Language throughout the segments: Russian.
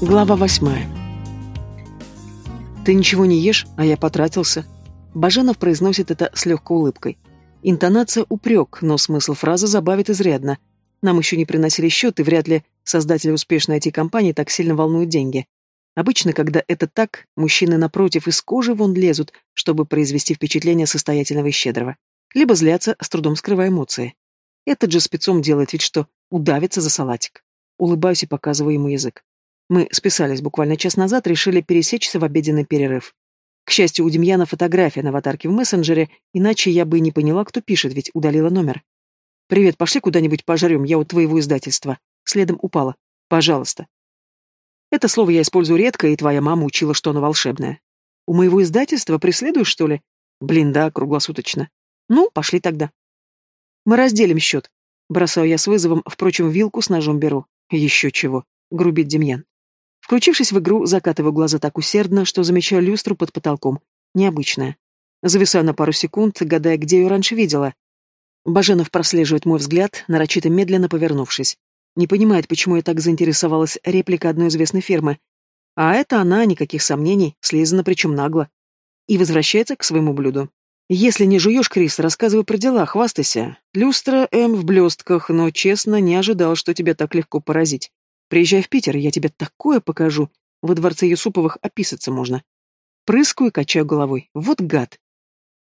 Глава восьмая. «Ты ничего не ешь, а я потратился». Баженов произносит это с легкой улыбкой. Интонация упрек, но смысл фразы забавит изрядно. Нам еще не приносили счет, и вряд ли создатели успешной IT-компании так сильно волнуют деньги. Обычно, когда это так, мужчины напротив из кожи вон лезут, чтобы произвести впечатление состоятельного и щедрого. Либо злятся, с трудом скрывая эмоции. Этот же спецом делает вид, что удавится за салатик. Улыбаюсь и показываю ему язык. Мы списались буквально час назад, решили пересечься в обеденный перерыв. К счастью, у Демьяна фотография на аватарке в мессенджере, иначе я бы и не поняла, кто пишет, ведь удалила номер. «Привет, пошли куда-нибудь пожрем, я у твоего издательства». Следом упала. «Пожалуйста». Это слово я использую редко, и твоя мама учила, что оно волшебное. У моего издательства преследуешь, что ли? Блин, да, круглосуточно. Ну, пошли тогда. Мы разделим счет. Бросаю я с вызовом, впрочем, вилку с ножом беру. Еще чего. Грубит Демьян. Включившись в игру, закатываю глаза так усердно, что замечаю люстру под потолком. Необычная. Зависаю на пару секунд, гадая, где ее раньше видела. Баженов прослеживает мой взгляд, нарочито медленно повернувшись. Не понимает, почему я так заинтересовалась реплика одной известной фирмы. А это она, никаких сомнений, слизана причем нагло. И возвращается к своему блюду. Если не жуешь, Крис, рассказывай про дела, хвастайся. Люстра М в блестках, но, честно, не ожидал, что тебя так легко поразить. Приезжай в Питер, я тебе такое покажу. Во дворце Юсуповых описаться можно. Прыскаю и качаю головой. Вот гад.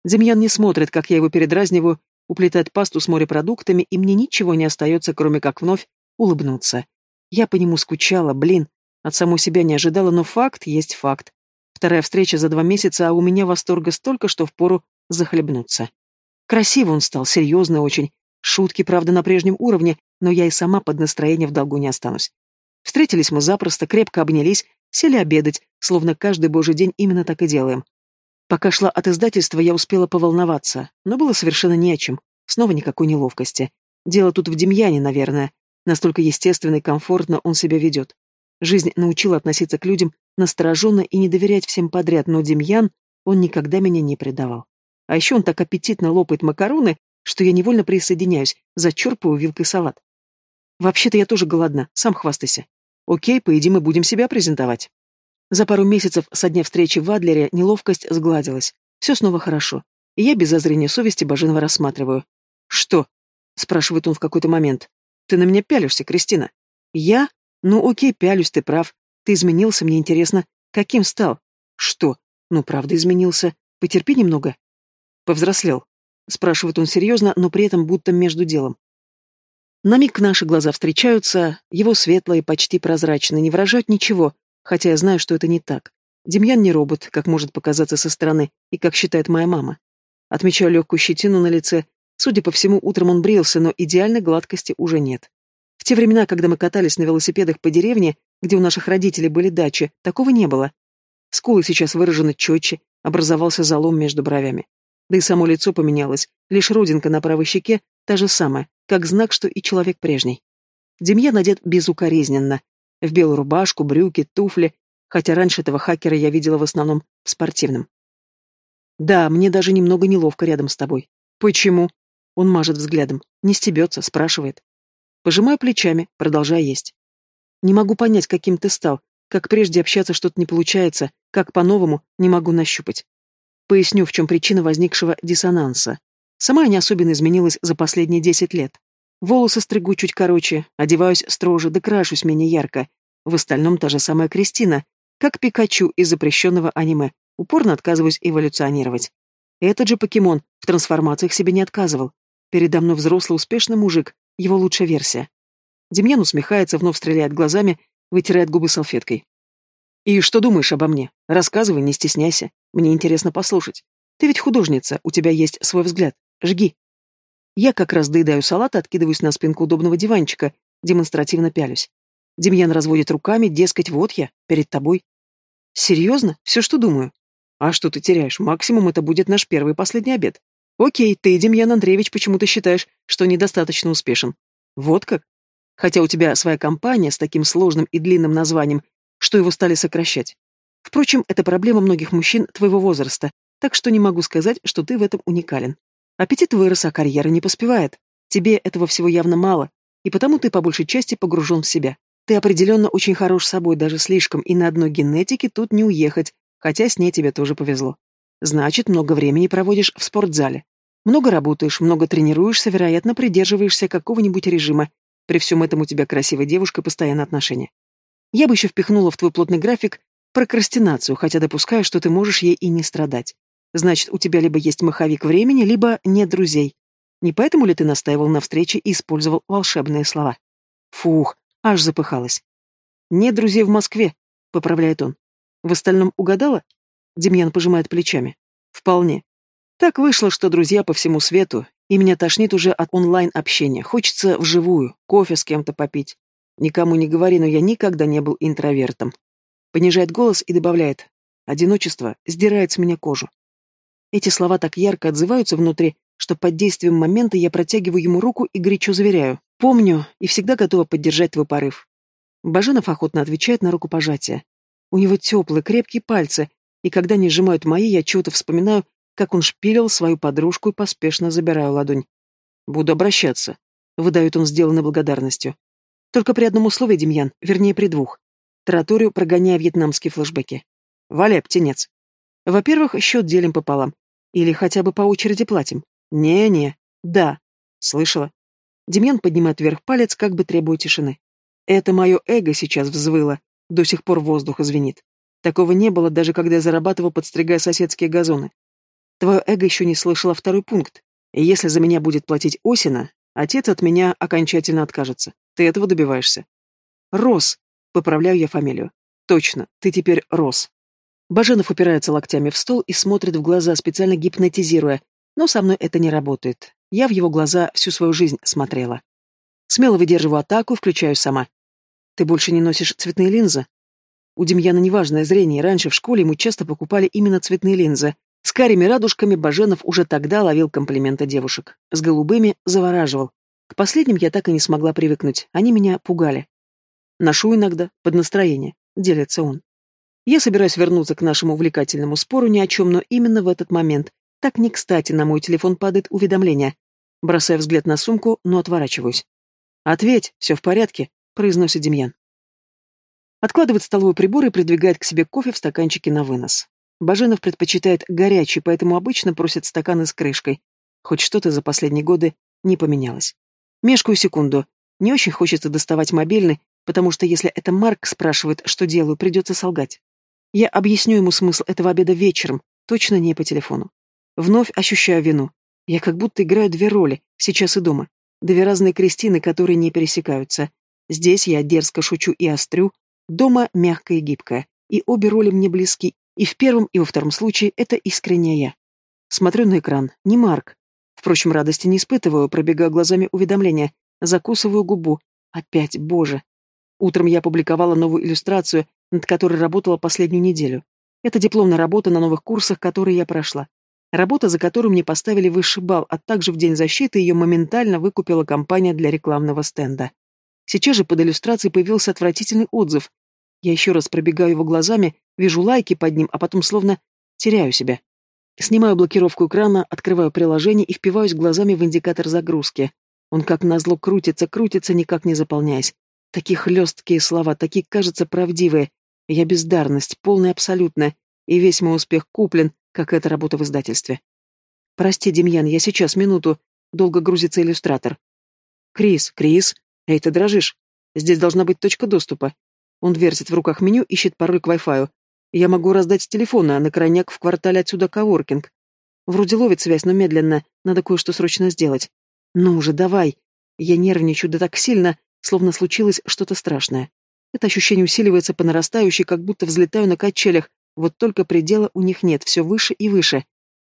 Демьян не смотрит, как я его передразниваю, уплетает пасту с морепродуктами, и мне ничего не остается, кроме как вновь улыбнуться. Я по нему скучала, блин. От самой себя не ожидала, но факт есть факт. Вторая встреча за два месяца, а у меня восторга столько, что впору захлебнуться. Красиво он стал, серьезно очень. Шутки, правда, на прежнем уровне, но я и сама под настроение в долгу не останусь. Встретились мы запросто, крепко обнялись, сели обедать, словно каждый божий день именно так и делаем. Пока шла от издательства, я успела поволноваться, но было совершенно не о чем. Снова никакой неловкости. Дело тут в Демьяне, наверное. Настолько естественно и комфортно он себя ведет. Жизнь научила относиться к людям настороженно и не доверять всем подряд, но Демьян, он никогда меня не предавал. А еще он так аппетитно лопает макароны, что я невольно присоединяюсь, зачерпываю вилкой салат. Вообще-то я тоже голодна, сам хвастайся. Окей, поедим и будем себя презентовать. За пару месяцев со дня встречи в Адлере неловкость сгладилась. Все снова хорошо. И я без зазрения совести Баженова рассматриваю. «Что?» — спрашивает он в какой-то момент. «Ты на меня пялишься, Кристина?» «Я? Ну окей, пялюсь, ты прав. Ты изменился, мне интересно. Каким стал?» «Что? Ну, правда изменился. Потерпи немного». «Повзрослел?» — спрашивает он серьезно, но при этом будто между делом. На миг наши глаза встречаются, его светлые, почти прозрачные, не выражают ничего, хотя я знаю, что это не так. Демьян не робот, как может показаться со стороны, и как считает моя мама. Отмечаю легкую щетину на лице. Судя по всему, утром он брился, но идеальной гладкости уже нет. В те времена, когда мы катались на велосипедах по деревне, где у наших родителей были дачи, такого не было. Скулы сейчас выражены четче, образовался залом между бровями. Да и само лицо поменялось, лишь родинка на правой щеке та же самая, как знак, что и человек прежний. Демьян одет безукоризненно. В белую рубашку, брюки, туфли, хотя раньше этого хакера я видела в основном в спортивном. Да, мне даже немного неловко рядом с тобой. Почему? Он мажет взглядом, не стебется, спрашивает. Пожимаю плечами, продолжая есть. Не могу понять, каким ты стал, как прежде общаться что-то не получается, как по-новому не могу нащупать. Поясню, в чем причина возникшего диссонанса. Сама не особенно изменилась за последние десять лет. Волосы стригу чуть короче, одеваюсь строже, да крашусь менее ярко. В остальном та же самая Кристина, как Пикачу из запрещенного аниме, упорно отказываюсь эволюционировать. Этот же покемон в трансформациях себе не отказывал. Передо мной взрослый успешный мужик, его лучшая версия. Демьян усмехается, вновь стреляет глазами, вытирает губы салфеткой. «И что думаешь обо мне? Рассказывай, не стесняйся. Мне интересно послушать. Ты ведь художница, у тебя есть свой взгляд. Жги. Я как раз доедаю салат, откидываюсь на спинку удобного диванчика, демонстративно пялюсь. Демьян разводит руками, дескать, вот я, перед тобой. Серьезно? Все, что думаю. А что ты теряешь? Максимум это будет наш первый и последний обед. Окей, ты, Демьян Андреевич, почему-то считаешь, что недостаточно успешен. Вот как? Хотя у тебя своя компания с таким сложным и длинным названием, что его стали сокращать. Впрочем, это проблема многих мужчин твоего возраста, так что не могу сказать, что ты в этом уникален. Аппетит вырос, а карьера не поспевает. Тебе этого всего явно мало, и потому ты по большей части погружен в себя. Ты определенно очень хорош собой, даже слишком, и на одной генетике тут не уехать, хотя с ней тебе тоже повезло. Значит, много времени проводишь в спортзале. Много работаешь, много тренируешься, вероятно, придерживаешься какого-нибудь режима. При всем этом у тебя красивая девушка и постоянные отношения. Я бы еще впихнула в твой плотный график прокрастинацию, хотя допускаю, что ты можешь ей и не страдать. Значит, у тебя либо есть маховик времени, либо нет друзей. Не поэтому ли ты настаивал на встрече и использовал волшебные слова? Фух, аж запыхалась. Нет друзей в Москве, поправляет он. В остальном угадала? Демьян пожимает плечами. Вполне. Так вышло, что друзья по всему свету, и меня тошнит уже от онлайн-общения. Хочется вживую, кофе с кем-то попить. Никому не говори, но я никогда не был интровертом. Понижает голос и добавляет. Одиночество сдирает с меня кожу. Эти слова так ярко отзываются внутри, что под действием момента я протягиваю ему руку и горячо заверяю. Помню и всегда готова поддержать твой порыв. Баженов охотно отвечает на рукопожатие. У него теплые, крепкие пальцы, и когда они сжимают мои, я чего-то вспоминаю, как он шпилил свою подружку и поспешно забираю ладонь. «Буду обращаться», — выдает он сделанной благодарностью. «Только при одном условии, Демьян, вернее, при двух. Тараторию прогоняя вьетнамские флешбеки. Валя, птенец. Во-первых, счет делим пополам. Или хотя бы по очереди платим. Не-не. Да. Слышала? Демьян поднимает вверх палец, как бы требуя тишины. Это мое эго сейчас взвыло. До сих пор воздух звенит. Такого не было, даже когда я зарабатывал, подстригая соседские газоны. Твое эго еще не слышало второй пункт. И если за меня будет платить Осина, отец от меня окончательно откажется. Ты этого добиваешься. Рос. Поправляю я фамилию. Точно, ты теперь Рос. Баженов упирается локтями в стол и смотрит в глаза, специально гипнотизируя. Но со мной это не работает. Я в его глаза всю свою жизнь смотрела. Смело выдерживаю атаку, включаю сама. Ты больше не носишь цветные линзы? У Демьяна неважное зрение, раньше в школе ему часто покупали именно цветные линзы. С карими радужками Баженов уже тогда ловил комплименты девушек. С голубыми завораживал. К последним я так и не смогла привыкнуть, они меня пугали. Ношу иногда, под настроение, делится он. Я собираюсь вернуться к нашему увлекательному спору ни о чем, но именно в этот момент, так не кстати, на мой телефон падает уведомление. Бросаю взгляд на сумку, но отворачиваюсь. «Ответь, все в порядке», — произносит Демьян. Откладывает столовый прибор и придвигает к себе кофе в стаканчике на вынос. Баженов предпочитает горячий, поэтому обычно просит стаканы с крышкой. Хоть что-то за последние годы не поменялось. Мешкаю секунду. Не очень хочется доставать мобильный, потому что если это Марк спрашивает, что делаю, придется солгать. Я объясню ему смысл этого обеда вечером, точно не по телефону. Вновь ощущаю вину. Я как будто играю две роли, сейчас и дома. Две разные Кристины, которые не пересекаются. Здесь я дерзко шучу и острю, дома мягкая и гибкая. И обе роли мне близки, и в первом, и во втором случае это искренняя я. Смотрю на экран, не Марк. Впрочем, радости не испытываю, пробегаю глазами уведомления, закусываю губу. Опять, боже. Утром я опубликовала новую иллюстрацию, над которой работала последнюю неделю. Это дипломная работа на новых курсах, которые я прошла. Работа, за которую мне поставили высший балл, а также в День защиты ее моментально выкупила компания для рекламного стенда. Сейчас же под иллюстрацией появился отвратительный отзыв. Я еще раз пробегаю его глазами, вижу лайки под ним, а потом словно теряю себя. Снимаю блокировку экрана, открываю приложение и впиваюсь глазами в индикатор загрузки. Он как назло крутится, крутится, никак не заполняясь. Такие хлесткие слова, такие, кажется, правдивые. Я бездарность, полная абсолютная, и весь мой успех куплен, как эта работа в издательстве. Прости, Демьян, я сейчас, минуту. Долго грузится иллюстратор. Крис, Крис, эй, ты дрожишь. Здесь должна быть точка доступа. Он вертит в руках меню, ищет пароль к Wi-Fi. Я могу раздать с телефона, а на крайняк в квартале отсюда коворкинг. Вроде ловит связь, но медленно. Надо кое-что срочно сделать. Ну уже, давай. Я нервничаю да так сильно, словно случилось что-то страшное. Это ощущение усиливается по нарастающей, как будто взлетаю на качелях, вот только предела у них нет, все выше и выше.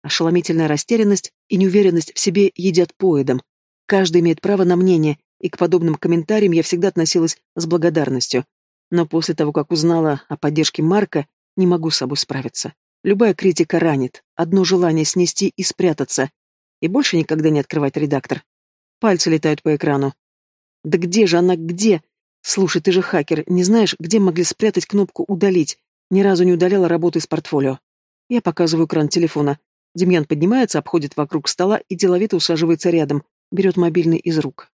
Ошеломительная растерянность и неуверенность в себе едят поедом. Каждый имеет право на мнение, и к подобным комментариям я всегда относилась с благодарностью. Но после того, как узнала о поддержке Марка, не могу с собой справиться. Любая критика ранит, одно желание снести и спрятаться. И больше никогда не открывать редактор. Пальцы летают по экрану. Да где же она, где? Слушай, ты же хакер, не знаешь, где могли спрятать кнопку «удалить»? Ни разу не удаляла работу из портфолио. Я показываю экран телефона. Демьян поднимается, обходит вокруг стола и деловито усаживается рядом, берет мобильный из рук.